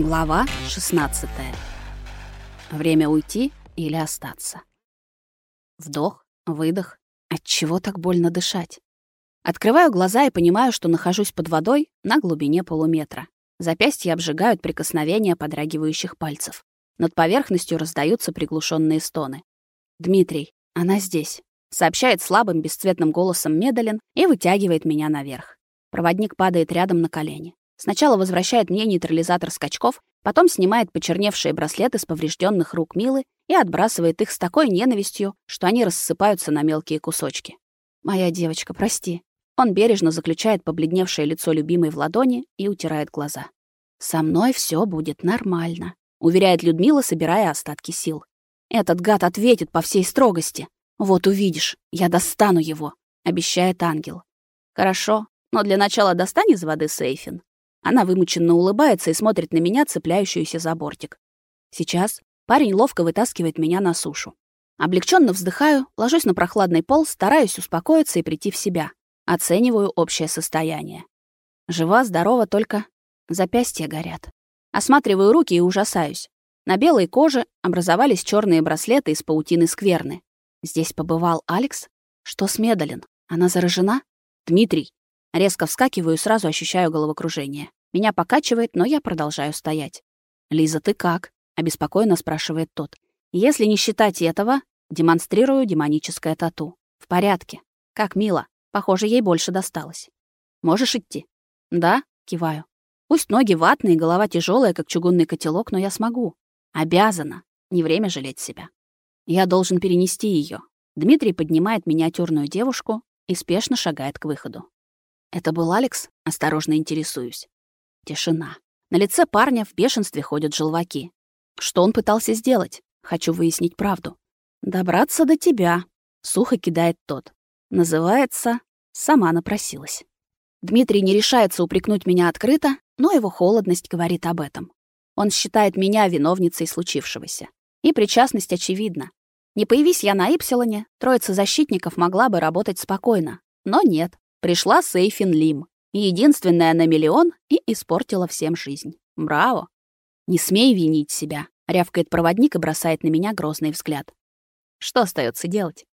Глава 16. Время уйти или остаться. Вдох, выдох. От чего так больно дышать? Открываю глаза и понимаю, что нахожусь под водой на глубине полуметра. Запястья обжигают прикосновения подрагивающих пальцев. Над поверхностью раздаются приглушенные стоны. «Дмитрий, она здесь», — сообщает слабым бесцветным голосом Медалин и вытягивает меня наверх. Проводник падает рядом на колени. Сначала возвращает мне нейтрализатор скачков, потом снимает почерневшие браслеты с поврежденных рук Милы и отбрасывает их с такой ненавистью, что они рассыпаются на мелкие кусочки. «Моя девочка, прости». Он бережно заключает побледневшее лицо любимой в ладони и утирает глаза. «Со мной все будет нормально», — уверяет Людмила, собирая остатки сил. «Этот гад ответит по всей строгости. Вот увидишь, я достану его», — обещает ангел. «Хорошо, но для начала достань из воды Сейфин». Она вымученно улыбается и смотрит на меня, цепляющуюся за бортик. Сейчас парень ловко вытаскивает меня на сушу. Облегченно вздыхаю, ложусь на прохладный пол, стараюсь успокоиться и прийти в себя. Оцениваю общее состояние. Жива, здорова, только запястья горят. Осматриваю руки и ужасаюсь. На белой коже образовались черные браслеты из паутины скверны. Здесь побывал Алекс? Что с Медалин? Она заражена? Дмитрий, Резко вскакиваю и сразу ощущаю головокружение. Меня покачивает, но я продолжаю стоять. «Лиза, ты как?» — обеспокоенно спрашивает тот. Если не считать этого, демонстрирую демоническое тату. В порядке. Как мило. Похоже, ей больше досталось. Можешь идти? Да, киваю. Пусть ноги ватные, голова тяжелая, как чугунный котелок, но я смогу. Обязана. Не время жалеть себя. Я должен перенести ее. Дмитрий поднимает миниатюрную девушку и спешно шагает к выходу. «Это был Алекс?» — осторожно интересуюсь. Тишина. На лице парня в бешенстве ходят желваки. Что он пытался сделать? Хочу выяснить правду. «Добраться до тебя», — сухо кидает тот. Называется «Сама напросилась». Дмитрий не решается упрекнуть меня открыто, но его холодность говорит об этом. Он считает меня виновницей случившегося. И причастность очевидна. Не появись я на Ипсилоне, троица защитников могла бы работать спокойно. Но нет, Пришла Сейфин Лим, единственная на миллион, и испортила всем жизнь. Браво! Не смей винить себя, рявкает проводник и бросает на меня грозный взгляд. Что остается делать?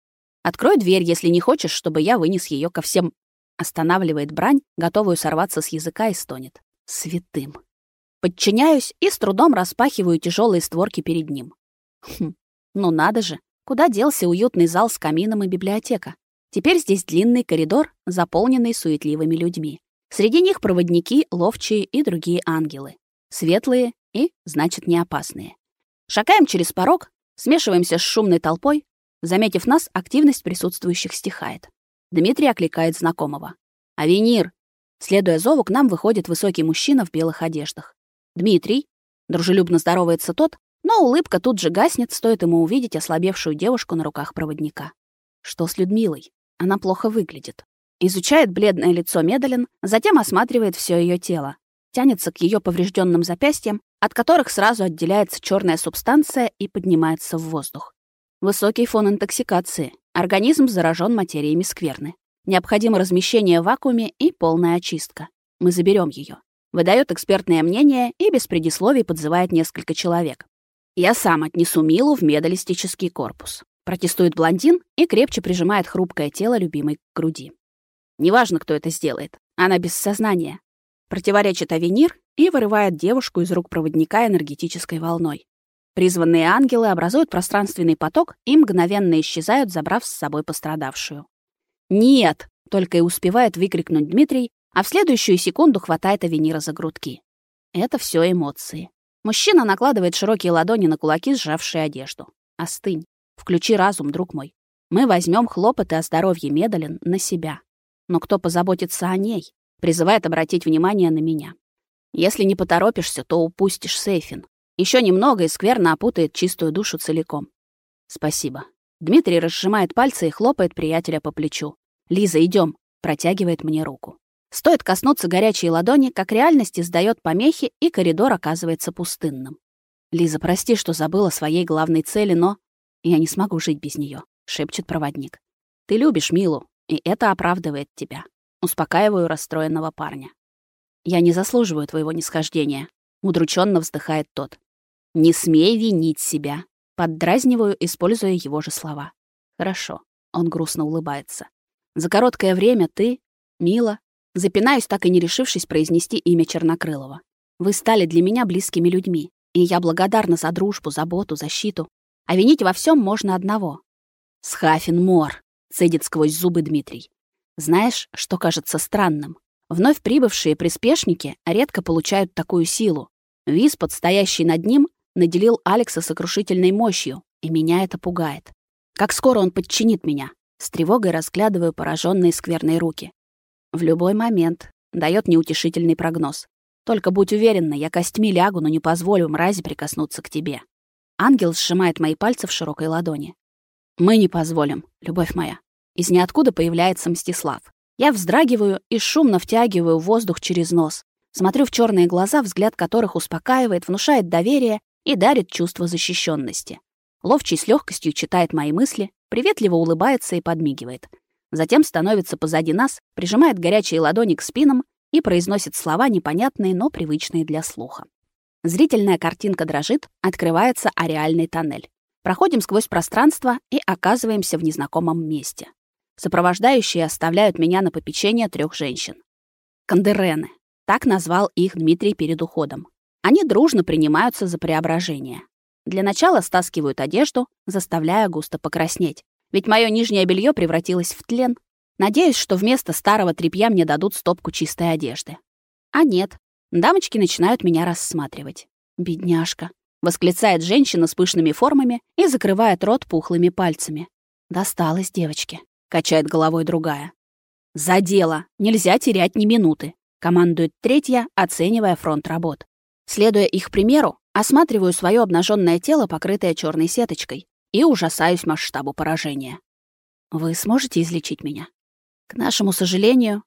Открой дверь, если не хочешь, чтобы я вынес ее ко всем. Останавливает брань, готовую сорваться с языка и стонет. Святым. Подчиняюсь и с трудом распахиваю тяжелые створки перед ним. Хм, ну надо же, куда делся уютный зал с камином и библиотека? Теперь здесь длинный коридор, заполненный суетливыми людьми. Среди них проводники, ловчие и другие ангелы. Светлые и, значит, не опасные. Шагаем через порог, смешиваемся с шумной толпой. Заметив нас, активность присутствующих стихает. Дмитрий окликает знакомого. «Авенир!» Следуя зову, к нам выходит высокий мужчина в белых одеждах. «Дмитрий!» Дружелюбно здоровается тот, но улыбка тут же гаснет, стоит ему увидеть ослабевшую девушку на руках проводника. Что с Людмилой? Она плохо выглядит. Изучает бледное лицо Медалин, затем осматривает все ее тело. Тянется к ее поврежденным запястьям, от которых сразу отделяется черная субстанция и поднимается в воздух. Высокий фон интоксикации. Организм заражен материями скверны. Необходимо размещение в вакууме и полная очистка. Мы заберем ее. Выдает экспертное мнение и без предисловий подзывает несколько человек. Я сам отнесу Милу в медалистический корпус. Протестует блондин и крепче прижимает хрупкое тело любимой к груди. Неважно, кто это сделает. Она без сознания. Противоречит Авенир и вырывает девушку из рук проводника энергетической волной. Призванные ангелы образуют пространственный поток и мгновенно исчезают, забрав с собой пострадавшую. «Нет!» — только и успевает выкрикнуть Дмитрий, а в следующую секунду хватает Авенира за грудки. Это все эмоции. Мужчина накладывает широкие ладони на кулаки, сжавшие одежду. «Остынь. Включи разум, друг мой. Мы возьмем хлопоты о здоровье Медалин на себя. Но кто позаботится о ней? Призывает обратить внимание на меня. Если не поторопишься, то упустишь Сейфин. Еще немного и скверно опутает чистую душу целиком. Спасибо. Дмитрий разжимает пальцы и хлопает приятеля по плечу. Лиза, идем, протягивает мне руку. Стоит коснуться горячей ладони, как реальность издает помехи, и коридор оказывается пустынным. Лиза, прости, что забыла своей главной цели, но я не смогу жить без нее, шепчет проводник. Ты любишь Милу, и это оправдывает тебя. Успокаиваю расстроенного парня. Я не заслуживаю твоего нисхождения. Удрученно вздыхает тот. Не смей винить себя. Поддразниваю, используя его же слова. Хорошо. Он грустно улыбается. За короткое время ты, Мила, запинаюсь, так и не решившись произнести имя Чернокрылова. Вы стали для меня близкими людьми, и я благодарна за дружбу, заботу, защиту. А винить во всем можно одного. Схафин Мор, цедит сквозь зубы Дмитрий. Знаешь, что кажется странным? Вновь прибывшие приспешники редко получают такую силу. Виз, подстоящий над ним, наделил Алекса сокрушительной мощью, и меня это пугает. Как скоро он подчинит меня? С тревогой разглядываю пораженные скверные руки. В любой момент дает неутешительный прогноз. Только будь уверена, я костьми лягу, но не позволю мрази прикоснуться к тебе. Ангел сжимает мои пальцы в широкой ладони. Мы не позволим, любовь моя. Из ниоткуда появляется Мстислав. Я вздрагиваю и шумно втягиваю воздух через нос. Смотрю в черные глаза, взгляд которых успокаивает, внушает доверие и дарит чувство защищенности. Ловчий с легкостью читает мои мысли, приветливо улыбается и подмигивает. Затем становится позади нас, прижимает горячие ладони к спинам и произносит слова непонятные, но привычные для слуха. Зрительная картинка дрожит, открывается ареальный тоннель. Проходим сквозь пространство и оказываемся в незнакомом месте. Сопровождающие оставляют меня на попечение трех женщин. Кандерены. Так назвал их Дмитрий перед уходом. Они дружно принимаются за преображение. Для начала стаскивают одежду, заставляя густо покраснеть. Ведь мое нижнее белье превратилось в тлен. Надеюсь, что вместо старого тряпья мне дадут стопку чистой одежды. А нет. Дамочки начинают меня рассматривать. «Бедняжка», — восклицает женщина с пышными формами и закрывает рот пухлыми пальцами. «Досталось девочке». — качает головой другая. «За дело! Нельзя терять ни минуты!» — командует третья, оценивая фронт работ. Следуя их примеру, осматриваю свое обнаженное тело, покрытое черной сеточкой, и ужасаюсь масштабу поражения. «Вы сможете излечить меня?» «К нашему сожалению».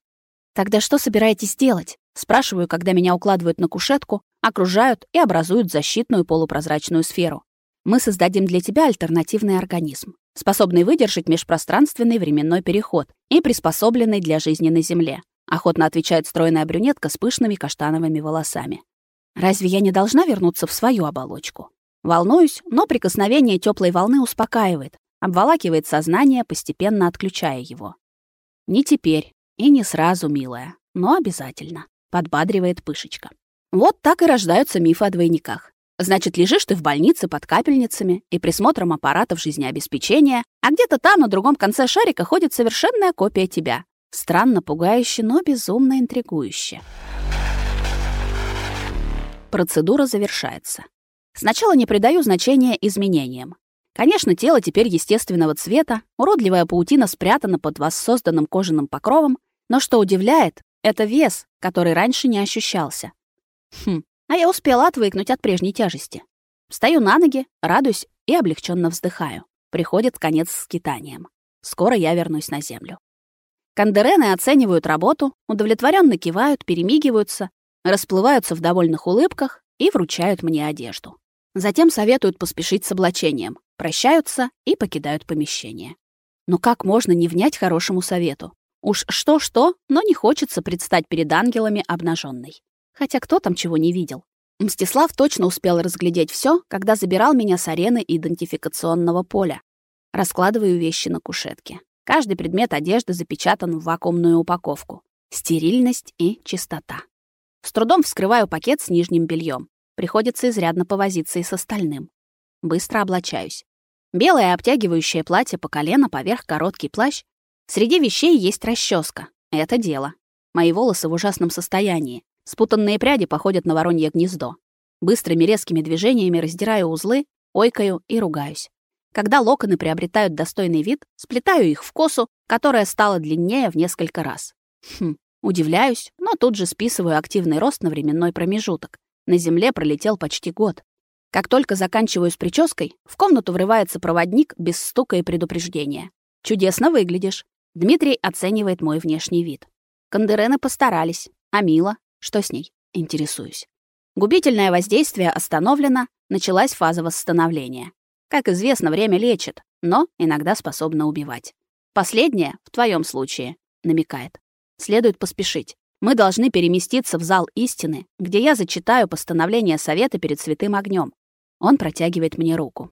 «Тогда что собираетесь делать?» Спрашиваю, когда меня укладывают на кушетку, окружают и образуют защитную полупрозрачную сферу. Мы создадим для тебя альтернативный организм способный выдержать межпространственный временной переход и приспособленный для жизни на Земле, охотно отвечает стройная брюнетка с пышными каштановыми волосами. Разве я не должна вернуться в свою оболочку? Волнуюсь, но прикосновение теплой волны успокаивает, обволакивает сознание, постепенно отключая его. Не теперь и не сразу, милая, но обязательно, подбадривает Пышечка. Вот так и рождаются мифы о двойниках. Значит, лежишь ты в больнице под капельницами и присмотром аппаратов жизнеобеспечения, а где-то там, на другом конце шарика, ходит совершенная копия тебя. Странно, пугающе, но безумно интригующе. Процедура завершается. Сначала не придаю значения изменениям. Конечно, тело теперь естественного цвета, уродливая паутина спрятана под воссозданным кожаным покровом, но что удивляет, это вес, который раньше не ощущался. Хм, а я успела отвыкнуть от прежней тяжести. Встаю на ноги, радуюсь и облегченно вздыхаю. Приходит конец скитанием. Скоро я вернусь на землю. Кандерены оценивают работу, удовлетворенно кивают, перемигиваются, расплываются в довольных улыбках и вручают мне одежду. Затем советуют поспешить с облачением, прощаются и покидают помещение. Но как можно не внять хорошему совету? Уж что-что, но не хочется предстать перед ангелами обнаженной. Хотя кто там чего не видел? Мстислав точно успел разглядеть все, когда забирал меня с арены идентификационного поля. Раскладываю вещи на кушетке. Каждый предмет одежды запечатан в вакуумную упаковку. Стерильность и чистота. С трудом вскрываю пакет с нижним бельем. Приходится изрядно повозиться и с остальным. Быстро облачаюсь. Белое обтягивающее платье по колено поверх короткий плащ. Среди вещей есть расческа. Это дело. Мои волосы в ужасном состоянии. Спутанные пряди походят на воронье гнездо. Быстрыми резкими движениями раздираю узлы, ойкаю и ругаюсь. Когда локоны приобретают достойный вид, сплетаю их в косу, которая стала длиннее в несколько раз. Хм, удивляюсь, но тут же списываю активный рост на временной промежуток. На земле пролетел почти год. Как только заканчиваю с прической, в комнату врывается проводник без стука и предупреждения. «Чудесно выглядишь». Дмитрий оценивает мой внешний вид. Кандерены постарались, а Мила что с ней? Интересуюсь. Губительное воздействие остановлено, началась фаза восстановления. Как известно, время лечит, но иногда способно убивать. Последнее, в твоем случае, намекает. Следует поспешить. Мы должны переместиться в зал истины, где я зачитаю постановление совета перед святым огнем. Он протягивает мне руку.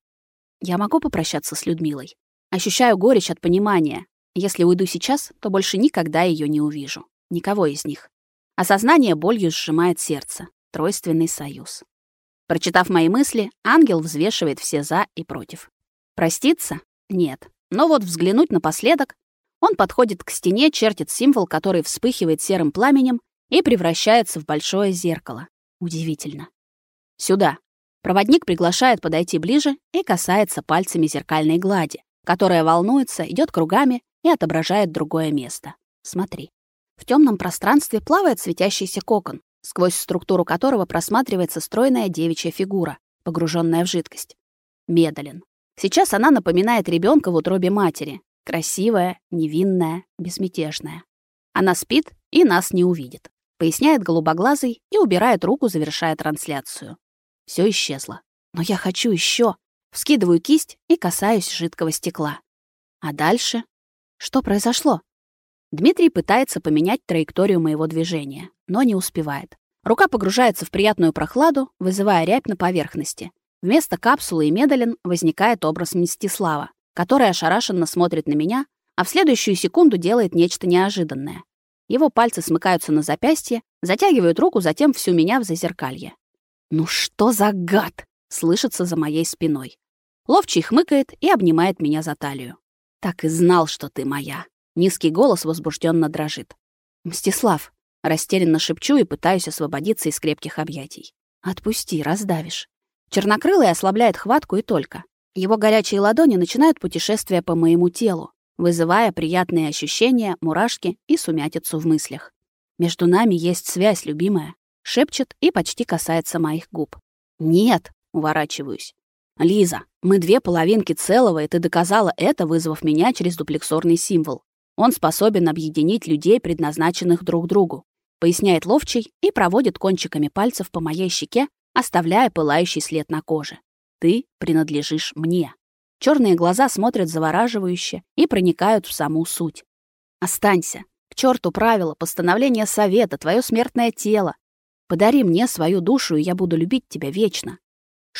Я могу попрощаться с Людмилой. Ощущаю горечь от понимания. Если уйду сейчас, то больше никогда ее не увижу. Никого из них. Осознание болью сжимает сердце. Тройственный союз. Прочитав мои мысли, ангел взвешивает все «за» и «против». Проститься? Нет. Но вот взглянуть напоследок, он подходит к стене, чертит символ, который вспыхивает серым пламенем и превращается в большое зеркало. Удивительно. Сюда. Проводник приглашает подойти ближе и касается пальцами зеркальной глади, которая волнуется, идет кругами и отображает другое место. Смотри. В темном пространстве плавает светящийся кокон, сквозь структуру которого просматривается стройная девичья фигура, погруженная в жидкость. Медалин. Сейчас она напоминает ребенка в утробе матери, красивая, невинная, безмятежная. Она спит и нас не увидит, поясняет голубоглазый и убирает руку, завершая трансляцию. Все исчезло. Но я хочу еще. Вскидываю кисть и касаюсь жидкого стекла. А дальше? Что произошло? Дмитрий пытается поменять траекторию моего движения, но не успевает. Рука погружается в приятную прохладу, вызывая рябь на поверхности. Вместо капсулы и медален возникает образ Мстислава, который ошарашенно смотрит на меня, а в следующую секунду делает нечто неожиданное. Его пальцы смыкаются на запястье, затягивают руку, затем всю меня в зазеркалье. «Ну что за гад!» — слышится за моей спиной. Ловчий хмыкает и обнимает меня за талию. «Так и знал, что ты моя!» Низкий голос возбужденно дрожит. «Мстислав!» — растерянно шепчу и пытаюсь освободиться из крепких объятий. «Отпусти, раздавишь». Чернокрылый ослабляет хватку и только. Его горячие ладони начинают путешествие по моему телу, вызывая приятные ощущения, мурашки и сумятицу в мыслях. «Между нами есть связь, любимая», — шепчет и почти касается моих губ. «Нет», — уворачиваюсь. «Лиза, мы две половинки целого, и ты доказала это, вызвав меня через дуплексорный символ. Он способен объединить людей, предназначенных друг другу, поясняет ловчий и проводит кончиками пальцев по моей щеке, оставляя пылающий след на коже. Ты принадлежишь мне. Черные глаза смотрят завораживающе и проникают в саму суть. Останься. К черту правила, постановление совета, твое смертное тело. Подари мне свою душу, и я буду любить тебя вечно.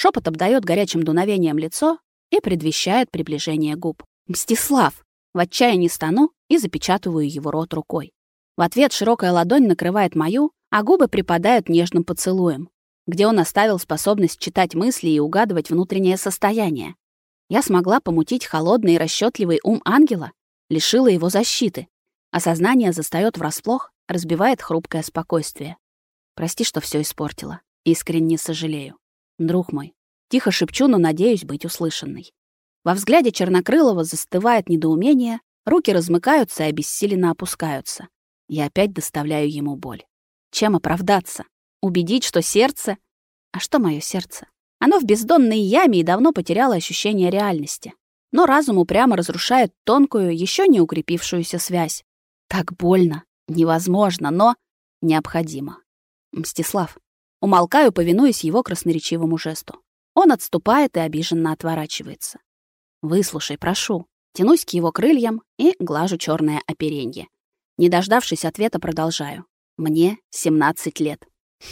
Шепот обдает горячим дуновением лицо и предвещает приближение губ. Мстислав! В отчаянии стану и запечатываю его рот рукой. В ответ широкая ладонь накрывает мою, а губы припадают нежным поцелуем, где он оставил способность читать мысли и угадывать внутреннее состояние. Я смогла помутить холодный и расчетливый ум ангела, лишила его защиты. Осознание застаёт врасплох, разбивает хрупкое спокойствие. Прости, что все испортила. Искренне сожалею. Друг мой, тихо шепчу, но надеюсь быть услышанной. Во взгляде Чернокрылова застывает недоумение, руки размыкаются и обессиленно опускаются. Я опять доставляю ему боль. Чем оправдаться? Убедить, что сердце... А что мое сердце? Оно в бездонной яме и давно потеряло ощущение реальности. Но разум упрямо разрушает тонкую, еще не укрепившуюся связь. Так больно, невозможно, но необходимо. Мстислав. Умолкаю, повинуясь его красноречивому жесту. Он отступает и обиженно отворачивается. Выслушай, прошу. Тянусь к его крыльям и глажу черное оперенье. Не дождавшись ответа, продолжаю. Мне 17 лет.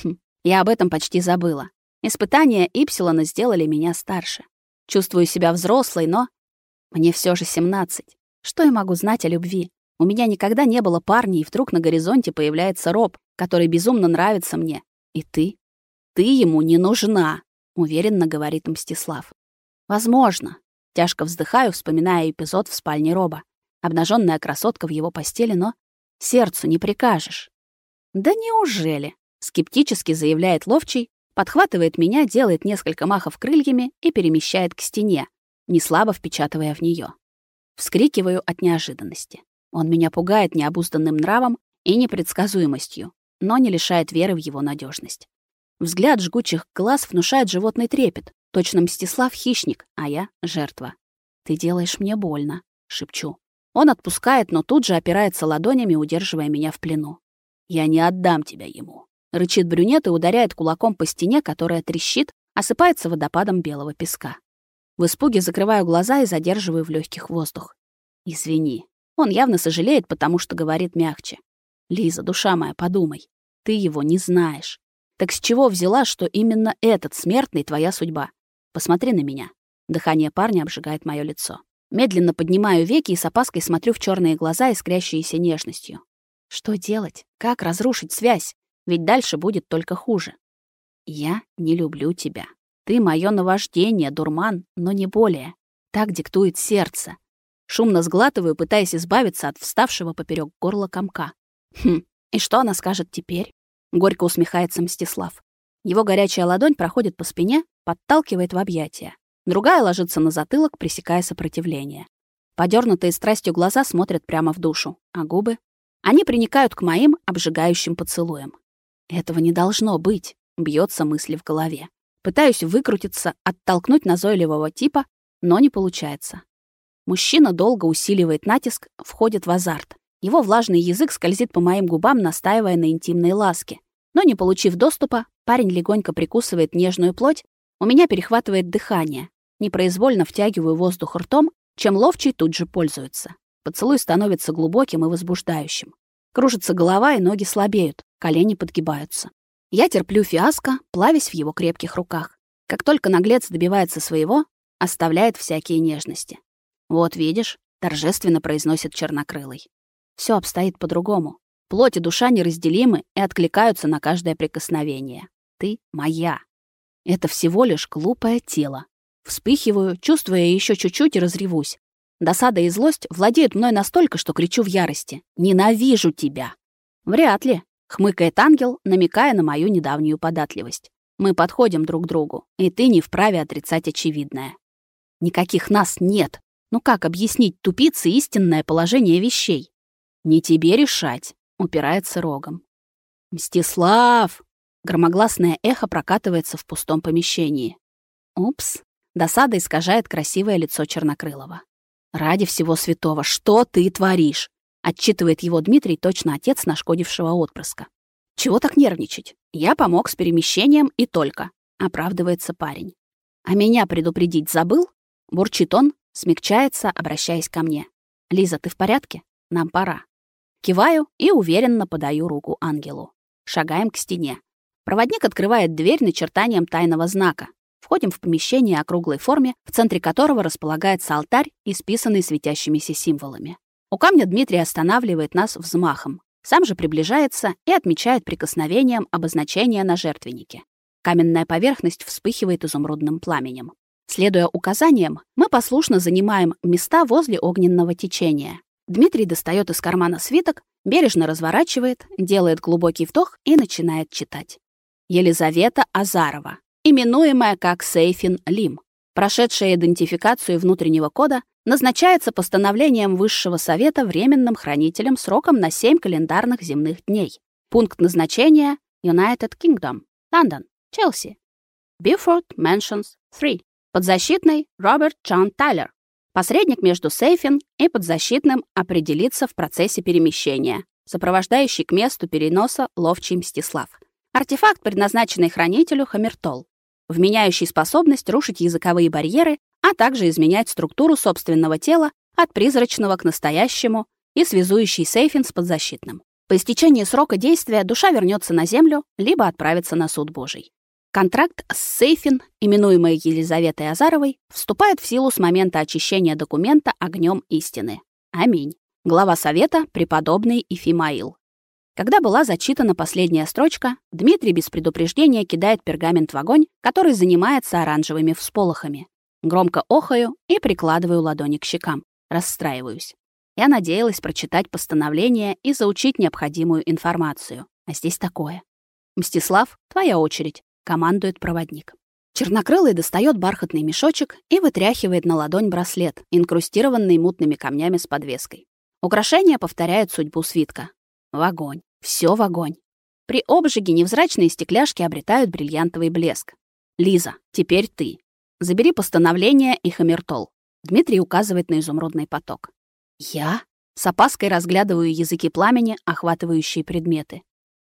Хм, я об этом почти забыла. Испытания Ипсилона сделали меня старше. Чувствую себя взрослой, но... Мне все же 17. Что я могу знать о любви? У меня никогда не было парня, и вдруг на горизонте появляется Роб, который безумно нравится мне. И ты? Ты ему не нужна, уверенно говорит Мстислав. Возможно, Тяжко вздыхаю, вспоминая эпизод в спальне Роба. Обнаженная красотка в его постели, но сердцу не прикажешь. «Да неужели?» — скептически заявляет ловчий, подхватывает меня, делает несколько махов крыльями и перемещает к стене, не слабо впечатывая в нее. Вскрикиваю от неожиданности. Он меня пугает необузданным нравом и непредсказуемостью, но не лишает веры в его надежность. Взгляд жгучих глаз внушает животный трепет, Точно Мстислав — хищник, а я — жертва. «Ты делаешь мне больно», — шепчу. Он отпускает, но тут же опирается ладонями, удерживая меня в плену. «Я не отдам тебя ему», — рычит брюнет и ударяет кулаком по стене, которая трещит, осыпается водопадом белого песка. В испуге закрываю глаза и задерживаю в легких воздух. «Извини». Он явно сожалеет, потому что говорит мягче. Лиза, душа моя, подумай. Ты его не знаешь. Так с чего взяла, что именно этот смертный твоя судьба? Посмотри на меня. Дыхание парня обжигает мое лицо. Медленно поднимаю веки и с опаской смотрю в черные глаза, искрящиеся нежностью. Что делать? Как разрушить связь? Ведь дальше будет только хуже. Я не люблю тебя. Ты мое наваждение, дурман, но не более. Так диктует сердце. Шумно сглатываю, пытаясь избавиться от вставшего поперек горла комка. Хм, и что она скажет теперь? Горько усмехается Мстислав. Его горячая ладонь проходит по спине, подталкивает в объятия. Другая ложится на затылок, пресекая сопротивление. Подернутые страстью глаза смотрят прямо в душу, а губы? Они приникают к моим обжигающим поцелуям. Этого не должно быть, бьется мысли в голове. Пытаюсь выкрутиться, оттолкнуть назойливого типа, но не получается. Мужчина долго усиливает натиск, входит в азарт. Его влажный язык скользит по моим губам, настаивая на интимной ласке. Но не получив доступа, парень легонько прикусывает нежную плоть, у меня перехватывает дыхание. Непроизвольно втягиваю воздух ртом, чем ловчий тут же пользуется. Поцелуй становится глубоким и возбуждающим. Кружится голова, и ноги слабеют, колени подгибаются. Я терплю фиаско, плавясь в его крепких руках. Как только наглец добивается своего, оставляет всякие нежности. «Вот видишь», — торжественно произносит чернокрылый. Все обстоит по-другому. Плоть и душа неразделимы и откликаются на каждое прикосновение. Ты моя. Это всего лишь глупое тело. Вспыхиваю, чувствуя еще чуть-чуть и разревусь. Досада и злость владеют мной настолько, что кричу в ярости. «Ненавижу тебя!» «Вряд ли», — хмыкает ангел, намекая на мою недавнюю податливость. «Мы подходим друг к другу, и ты не вправе отрицать очевидное». «Никаких нас нет. Ну как объяснить тупице истинное положение вещей?» «Не тебе решать», — упирается рогом. «Мстислав!» — громогласное эхо прокатывается в пустом помещении. «Упс!» — досада искажает красивое лицо Чернокрылова. «Ради всего святого, что ты творишь?» — отчитывает его Дмитрий, точно отец нашкодившего отпрыска. «Чего так нервничать? Я помог с перемещением и только», — оправдывается парень. «А меня предупредить забыл?» — бурчит он, смягчается, обращаясь ко мне. «Лиза, ты в порядке? Нам пора». Киваю и уверенно подаю руку ангелу. Шагаем к стене. Проводник открывает дверь начертанием тайного знака. Входим в помещение округлой форме, в центре которого располагается алтарь, исписанный светящимися символами. У камня Дмитрий останавливает нас взмахом. Сам же приближается и отмечает прикосновением обозначение на жертвеннике. Каменная поверхность вспыхивает изумрудным пламенем. Следуя указаниям, мы послушно занимаем места возле огненного течения. Дмитрий достает из кармана свиток, бережно разворачивает, делает глубокий вдох и начинает читать. Елизавета Азарова, именуемая как Сейфин Лим, прошедшая идентификацию внутреннего кода, назначается постановлением Высшего Совета временным хранителем сроком на 7 календарных земных дней. Пункт назначения — United Kingdom, Лондон, Челси. Beaufort Mansions 3. Подзащитный Роберт Джон Тайлер, Посредник между Сейфин и подзащитным определится в процессе перемещения, сопровождающий к месту переноса ловчий Мстислав. Артефакт, предназначенный хранителю Хамертол, вменяющий способность рушить языковые барьеры, а также изменять структуру собственного тела от призрачного к настоящему и связующий Сейфин с подзащитным. По истечении срока действия душа вернется на Землю, либо отправится на суд Божий. Контракт с Сейфин, именуемой Елизаветой Азаровой, вступает в силу с момента очищения документа огнем истины. Аминь. Глава совета преподобный Ифимаил. Когда была зачитана последняя строчка, Дмитрий без предупреждения кидает пергамент в огонь, который занимается оранжевыми всполохами. Громко охаю и прикладываю ладони к щекам. Расстраиваюсь. Я надеялась прочитать постановление и заучить необходимую информацию. А здесь такое. Мстислав, твоя очередь командует проводник. Чернокрылый достает бархатный мешочек и вытряхивает на ладонь браслет, инкрустированный мутными камнями с подвеской. Украшение повторяет судьбу свитка. В огонь. Всё в огонь. При обжиге невзрачные стекляшки обретают бриллиантовый блеск. «Лиза, теперь ты. Забери постановление и хамертол». Дмитрий указывает на изумрудный поток. «Я?» С опаской разглядываю языки пламени, охватывающие предметы.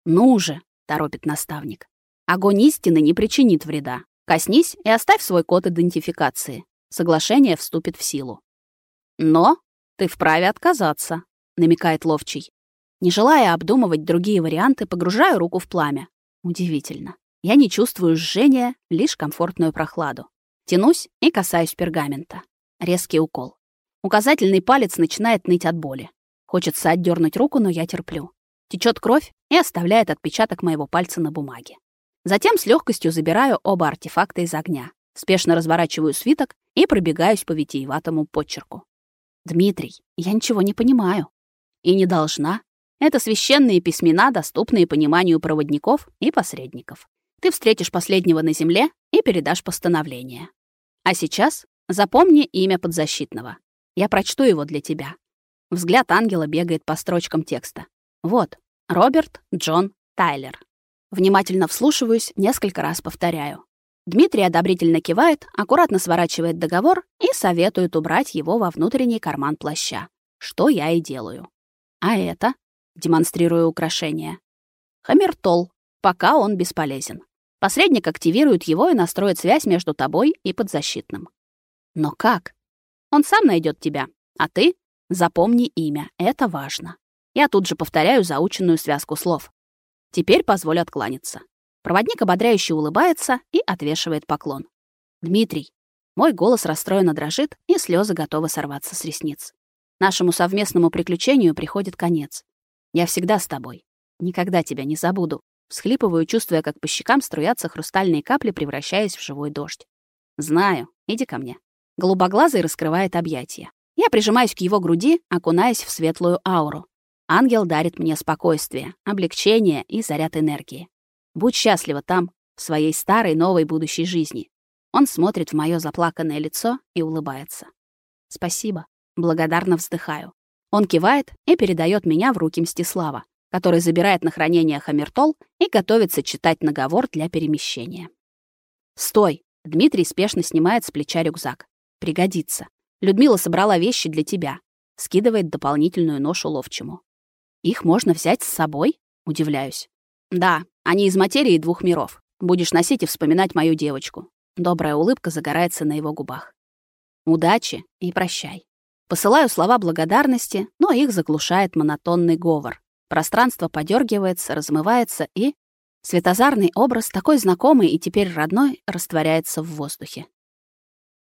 «Ну же!» — торопит наставник. Огонь истины не причинит вреда. Коснись и оставь свой код идентификации. Соглашение вступит в силу. Но ты вправе отказаться, намекает ловчий. Не желая обдумывать другие варианты, погружаю руку в пламя. Удивительно. Я не чувствую жжения, лишь комфортную прохладу. Тянусь и касаюсь пергамента. Резкий укол. Указательный палец начинает ныть от боли. Хочется отдернуть руку, но я терплю. Течет кровь и оставляет отпечаток моего пальца на бумаге. Затем с легкостью забираю оба артефакта из огня. Спешно разворачиваю свиток и пробегаюсь по витиеватому почерку. «Дмитрий, я ничего не понимаю. И не должна. Это священные письмена, доступные пониманию проводников и посредников. Ты встретишь последнего на земле и передашь постановление. А сейчас запомни имя подзащитного. Я прочту его для тебя. Взгляд ангела бегает по строчкам текста. Вот, Роберт Джон Тайлер. Внимательно вслушиваюсь, несколько раз повторяю. Дмитрий одобрительно кивает, аккуратно сворачивает договор и советует убрать его во внутренний карман плаща. Что я и делаю. А это? Демонстрирую украшение. Хамертол. Пока он бесполезен. Посредник активирует его и настроит связь между тобой и подзащитным. Но как? Он сам найдет тебя, а ты запомни имя, это важно. Я тут же повторяю заученную связку слов. Теперь позволь откланяться. Проводник ободряюще улыбается и отвешивает поклон. «Дмитрий». Мой голос расстроенно дрожит, и слезы готовы сорваться с ресниц. Нашему совместному приключению приходит конец. Я всегда с тобой. Никогда тебя не забуду. Всхлипываю, чувствуя, как по щекам струятся хрустальные капли, превращаясь в живой дождь. Знаю. Иди ко мне. Голубоглазый раскрывает объятия. Я прижимаюсь к его груди, окунаясь в светлую ауру. Ангел дарит мне спокойствие, облегчение и заряд энергии. Будь счастлива там, в своей старой новой будущей жизни. Он смотрит в моё заплаканное лицо и улыбается. Спасибо. Благодарно вздыхаю. Он кивает и передает меня в руки Мстислава, который забирает на хранение хамертол и готовится читать наговор для перемещения. «Стой!» Дмитрий спешно снимает с плеча рюкзак. Пригодится. Людмила собрала вещи для тебя. Скидывает дополнительную ношу ловчему. Их можно взять с собой? Удивляюсь. Да, они из материи двух миров. Будешь носить и вспоминать мою девочку. Добрая улыбка загорается на его губах. Удачи и прощай. Посылаю слова благодарности, но их заглушает монотонный говор. Пространство подергивается, размывается и... Светозарный образ, такой знакомый и теперь родной, растворяется в воздухе.